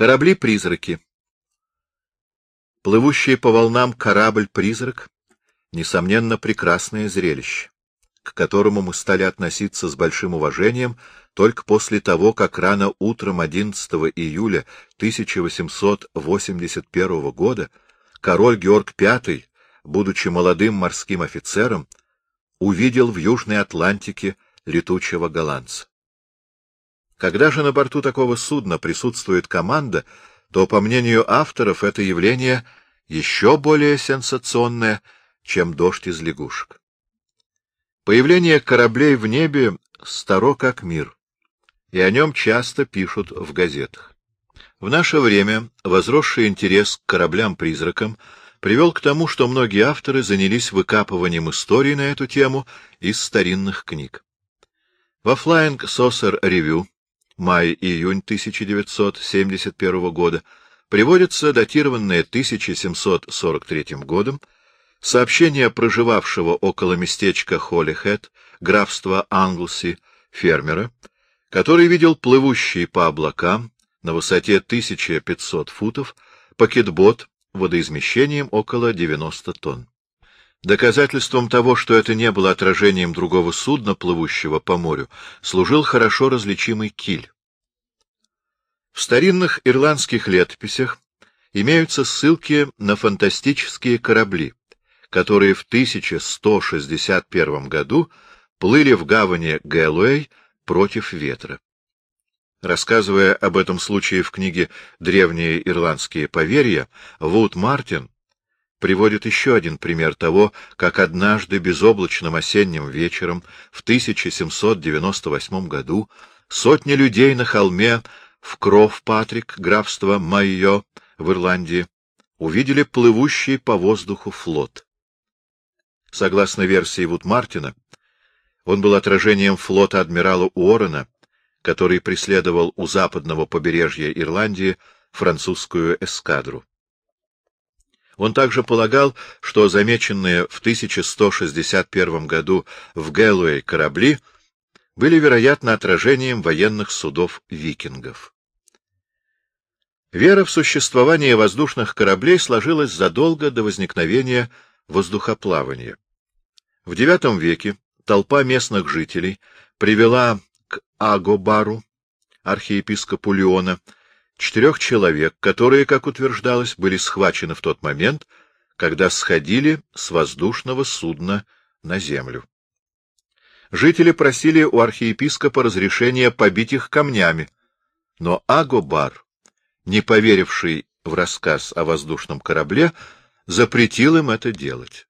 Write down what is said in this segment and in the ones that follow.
Корабли-призраки. Плывущий по волнам корабль-призрак — несомненно, прекрасное зрелище, к которому мы стали относиться с большим уважением только после того, как рано утром 11 июля 1881 года король Георг V, будучи молодым морским офицером, увидел в Южной Атлантике летучего голландца. Когда же на борту такого судна присутствует команда, то, по мнению авторов, это явление еще более сенсационное, чем дождь из лягушек. Появление кораблей в небе старо как мир, и о нем часто пишут в газетах. В наше время возросший интерес к кораблям-призракам привел к тому, что многие авторы занялись выкапыванием истории на эту тему из старинных книг. Во Flying Saucer Review май-июнь 1971 года, приводится датированное 1743 годом сообщение проживавшего около местечка Холлихэт, графства Англси, фермера, который видел плывущий по облакам на высоте 1500 футов пакетбот водоизмещением около 90 тонн. Доказательством того, что это не было отражением другого судна, плывущего по морю, служил хорошо различимый киль. В старинных ирландских летописях имеются ссылки на фантастические корабли, которые в 1161 году плыли в гавани Гэллоуэй против ветра. Рассказывая об этом случае в книге «Древние ирландские поверья», Вуд Мартин приводит еще один пример того, как однажды безоблачным осенним вечером в 1798 году сотни людей на холме в Кров-Патрик, графство Майо в Ирландии, увидели плывущий по воздуху флот. Согласно версии Вуд Мартина, он был отражением флота адмирала Уоррена, который преследовал у западного побережья Ирландии французскую эскадру. Он также полагал, что замеченные в 1161 году в Гэллоуэй корабли были, вероятно, отражением военных судов викингов. Вера в существование воздушных кораблей сложилась задолго до возникновения воздухоплавания. В IX веке толпа местных жителей привела к Агобару, архиепископу Леона, четырех человек, которые, как утверждалось, были схвачены в тот момент, когда сходили с воздушного судна на землю. Жители просили у архиепископа разрешения побить их камнями, но Агобар не поверивший в рассказ о воздушном корабле, запретил им это делать.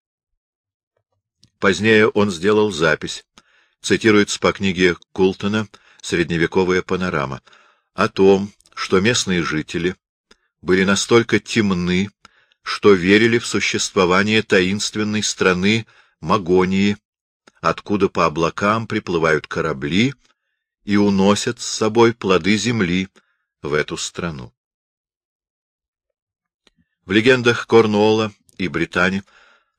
Позднее он сделал запись, цитируется по книге Култона «Средневековая панорама», о том, что местные жители были настолько темны, что верили в существование таинственной страны Магонии, откуда по облакам приплывают корабли и уносят с собой плоды земли в эту страну. В легендах Корнуолла и Британии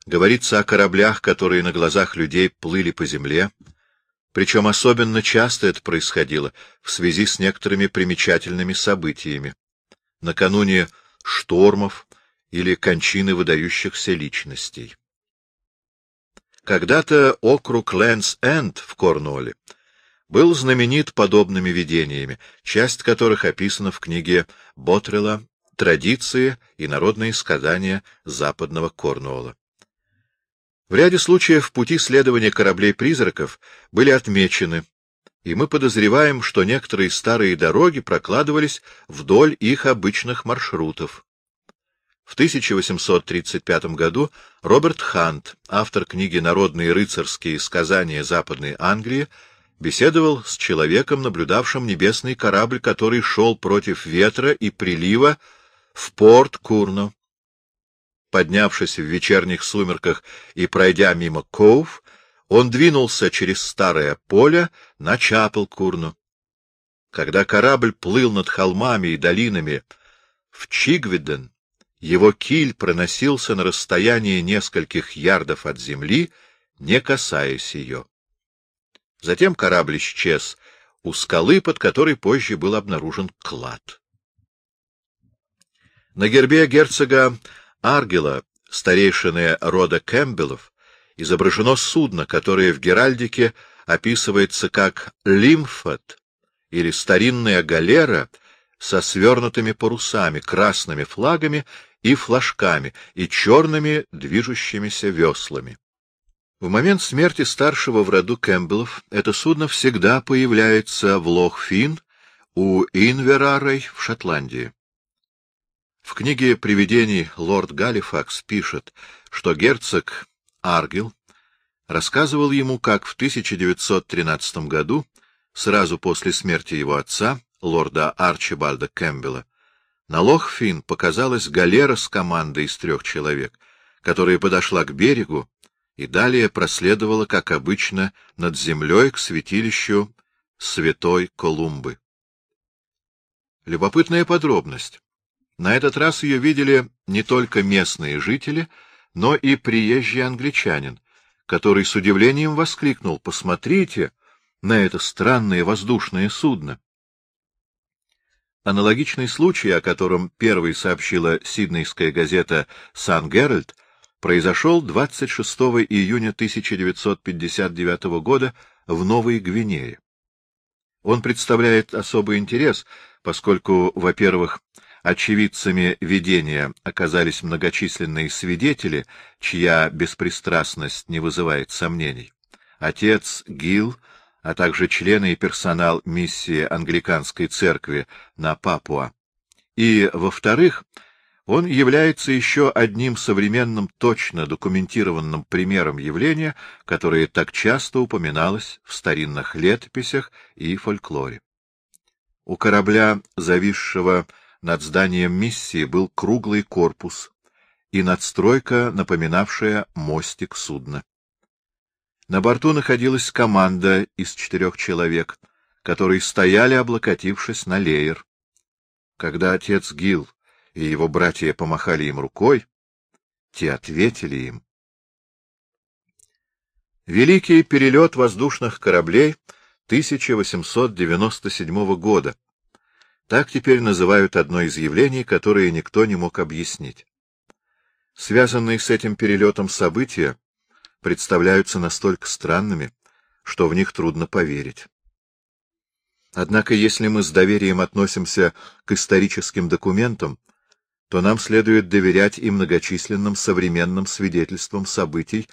говорится о кораблях, которые на глазах людей плыли по земле, причем особенно часто это происходило в связи с некоторыми примечательными событиями, накануне штормов или кончины выдающихся личностей. Когда-то округ Лэнс-Энд в Корнуолле был знаменит подобными видениями, часть которых описана в книге Ботрелла традиции и народные сказания западного Корнуолла. В ряде случаев пути следования кораблей-призраков были отмечены, и мы подозреваем, что некоторые старые дороги прокладывались вдоль их обычных маршрутов. В 1835 году Роберт Хант, автор книги «Народные рыцарские сказания Западной Англии», беседовал с человеком, наблюдавшим небесный корабль, который шел против ветра и прилива в порт Курно. Поднявшись в вечерних сумерках и пройдя мимо Коув, он двинулся через старое поле на Чапел Курно. Когда корабль плыл над холмами и долинами в Чигвиден, его киль проносился на расстоянии нескольких ярдов от земли, не касаясь ее. Затем корабль исчез у скалы, под которой позже был обнаружен клад. На гербе герцога Аргела, старейшины рода Кэмпбеллов, изображено судно, которое в Геральдике описывается как «лимфот» или «старинная галера» со свернутыми парусами, красными флагами и флажками, и черными движущимися веслами. В момент смерти старшего в роду Кэмпбеллов это судно всегда появляется в Лох-Фин у Инверарой в Шотландии. В книге «Привидений» лорд Галифакс пишет, что герцог Аргил рассказывал ему, как в 1913 году, сразу после смерти его отца, лорда Арчибальда Кэмпбелла, на Лох-Фин показалась галера с командой из трех человек, которая подошла к берегу и далее проследовала, как обычно, над землей к святилищу Святой Колумбы. Любопытная подробность. На этот раз ее видели не только местные жители, но и приезжий англичанин, который с удивлением воскликнул «Посмотрите на это странное воздушное судно!» Аналогичный случай, о котором первой сообщила сиднейская газета «Сан Геральт», произошел 26 июня 1959 года в Новой Гвинее. Он представляет особый интерес, поскольку, во-первых, очевидцами видения оказались многочисленные свидетели, чья беспристрастность не вызывает сомнений. Отец Гил а также члены и персонал миссии Англиканской церкви на Папуа. И, во-вторых, он является еще одним современным точно документированным примером явления, которое так часто упоминалось в старинных летописях и фольклоре. У корабля, зависшего над зданием миссии, был круглый корпус и надстройка, напоминавшая мостик судна. На борту находилась команда из четырех человек, которые стояли, облокотившись на леер. Когда отец Гил и его братья помахали им рукой, те ответили им. Великий перелет воздушных кораблей 1897 года. Так теперь называют одно из явлений, которое никто не мог объяснить. Связанные с этим перелетом события представляются настолько странными, что в них трудно поверить. Однако, если мы с доверием относимся к историческим документам, то нам следует доверять и многочисленным современным свидетельствам событий,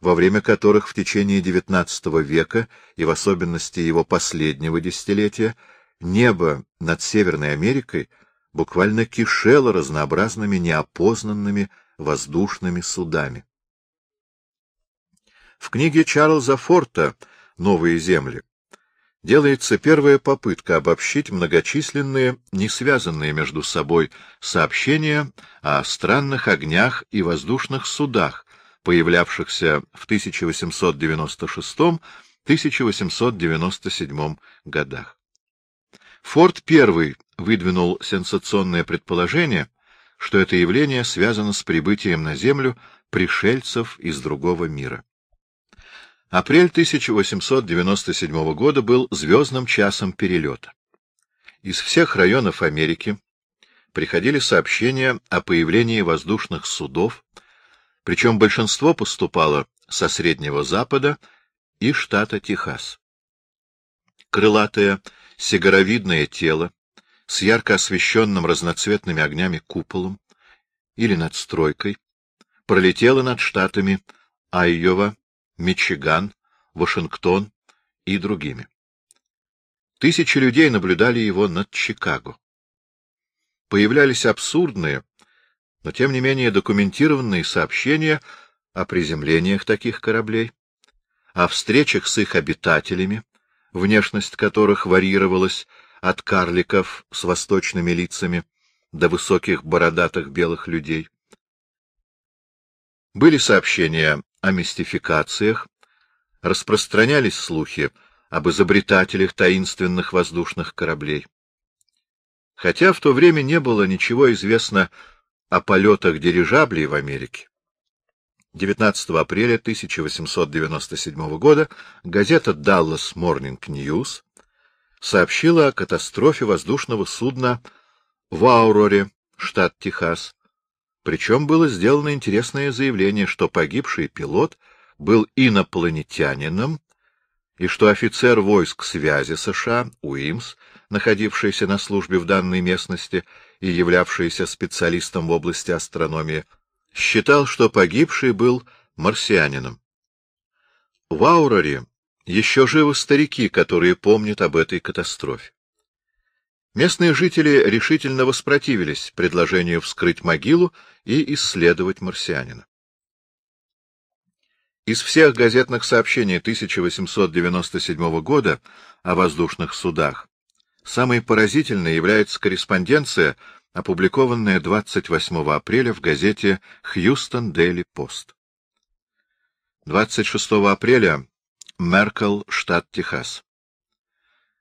во время которых в течение XIX века и в особенности его последнего десятилетия небо над Северной Америкой буквально кишело разнообразными неопознанными воздушными судами. В книге Чарльза Форта «Новые земли» делается первая попытка обобщить многочисленные, не связанные между собой сообщения о странных огнях и воздушных судах, появлявшихся в 1896-1897 годах. Форд первый выдвинул сенсационное предположение, что это явление связано с прибытием на Землю пришельцев из другого мира. Апрель 1897 года был звездным часом перелета. Из всех районов Америки приходили сообщения о появлении воздушных судов, причем большинство поступало со Среднего Запада и штата Техас. Крылатое сигаровидное тело с ярко освещенным разноцветными огнями куполом или надстройкой пролетело над штатами Айова, Мичиган, Вашингтон и другими. Тысячи людей наблюдали его над Чикаго. Появлялись абсурдные, но тем не менее документированные сообщения о приземлениях таких кораблей, о встречах с их обитателями, внешность которых варьировалась от карликов с восточными лицами до высоких бородатых белых людей. Были сообщения о мистификациях, распространялись слухи об изобретателях таинственных воздушных кораблей. Хотя в то время не было ничего известно о полетах дирижаблей в Америке. 19 апреля 1897 года газета Dallas Morning News сообщила о катастрофе воздушного судна в Ауроре штат Техас. Причем было сделано интересное заявление, что погибший пилот был инопланетянином, и что офицер войск связи США, Уимс, находившийся на службе в данной местности и являвшийся специалистом в области астрономии, считал, что погибший был марсианином. В Ауроре еще живы старики, которые помнят об этой катастрофе. Местные жители решительно воспротивились предложению вскрыть могилу и исследовать марсианина. Из всех газетных сообщений 1897 года о воздушных судах самой поразительной является корреспонденция, опубликованная 28 апреля в газете «Хьюстон Дейли Пост». 26 апреля Меркл, штат Техас.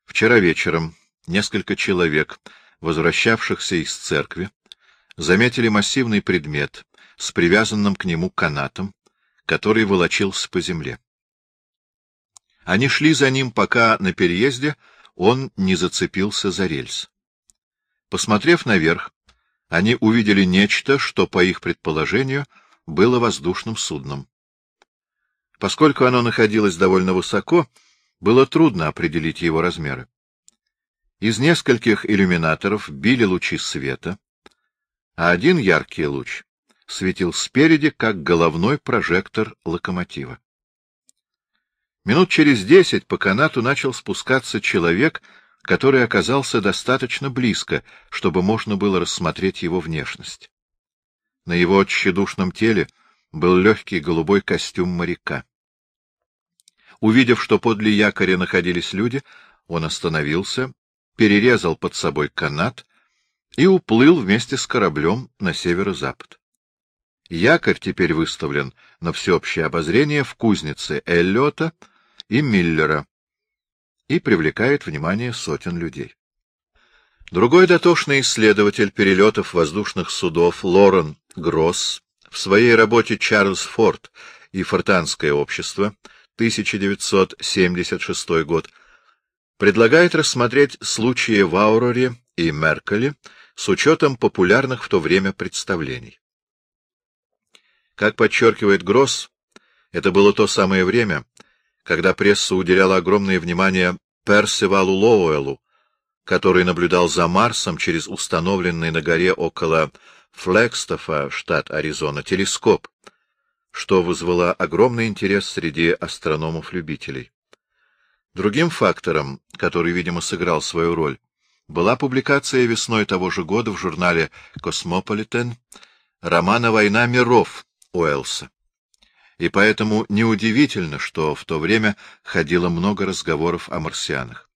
Вчера вечером несколько человек, возвращавшихся из церкви, заметили массивный предмет с привязанным к нему канатом, который волочился по земле. Они шли за ним, пока на переезде он не зацепился за рельс. Посмотрев наверх, они увидели нечто, что, по их предположению, было воздушным судном. Поскольку оно находилось довольно высоко, было трудно определить его размеры. Из нескольких иллюминаторов били лучи света, а один яркий луч светил спереди, как головной прожектор локомотива. Минут через десять по канату начал спускаться человек, который оказался достаточно близко, чтобы можно было рассмотреть его внешность. На его тщедушном теле был легкий голубой костюм моряка. Увидев, что подле якоря находились люди, он остановился, перерезал под собой канат и уплыл вместе с кораблем на северо-запад. Якорь теперь выставлен на всеобщее обозрение в кузнице Эллиота и Миллера и привлекает внимание сотен людей. Другой дотошный исследователь перелетов воздушных судов Лорен Гросс в своей работе «Чарльз Форд и фортанское общество» 1976 год предлагает рассмотреть случаи в Ауроре и Меркеле с учетом популярных в то время представлений. Как подчеркивает Гросс, это было то самое время, когда пресса уделяла огромное внимание Персивалу Лоуэллу, который наблюдал за Марсом через установленный на горе около Флекстофа, штат Аризона, телескоп, что вызвало огромный интерес среди астрономов-любителей. Другим фактором, который, видимо, сыграл свою роль, была публикация весной того же года в журнале «Космополитен» романа «Война миров», Уэллса. И поэтому неудивительно, что в то время ходило много разговоров о марсианах.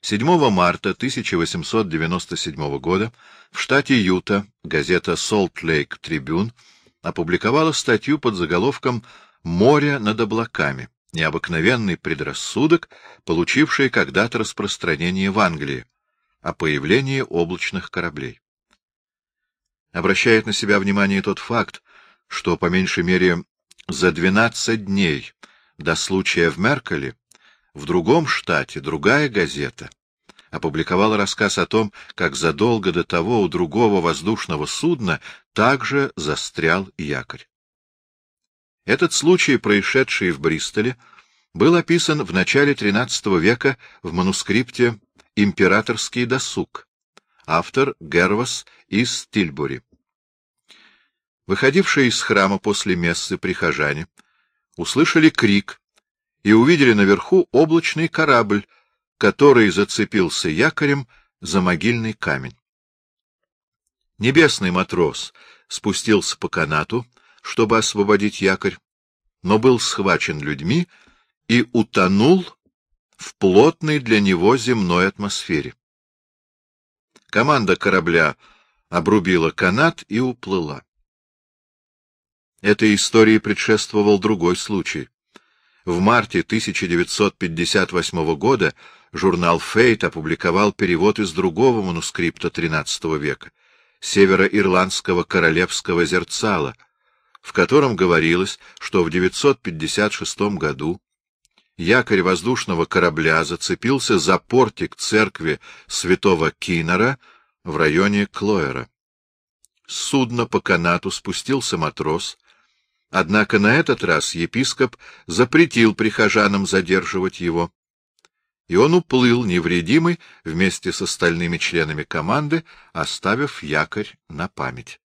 7 марта 1897 года в штате Юта газета Salt Lake Tribune опубликовала статью под заголовком «Море над облаками. Необыкновенный предрассудок, получивший когда-то распространение в Англии, о появлении облачных кораблей» обращает на себя внимание тот факт, что, по меньшей мере, за 12 дней до случая в Меркеле в другом штате другая газета опубликовала рассказ о том, как задолго до того у другого воздушного судна также застрял якорь. Этот случай, происшедший в Бристоле, был описан в начале XIII века в манускрипте «Императорский досуг», автор Гервас из Тильбури. Выходившие из храма после мессы прихожане услышали крик и увидели наверху облачный корабль, который зацепился якорем за могильный камень. Небесный матрос спустился по канату, чтобы освободить якорь, но был схвачен людьми и утонул в плотной для него земной атмосфере. Команда корабля обрубила канат и уплыла. Этой истории предшествовал другой случай. В марте 1958 года журнал «Фейт» опубликовал перевод из другого манускрипта XIII века, североирландского королевского зерцала, в котором говорилось, что в 956 году якорь воздушного корабля зацепился за портик церкви святого Кинора в районе Клоера. С судна по канату спустился матрос, однако на этот раз епископ запретил прихожанам задерживать его, и он уплыл невредимый вместе с остальными членами команды, оставив якорь на память.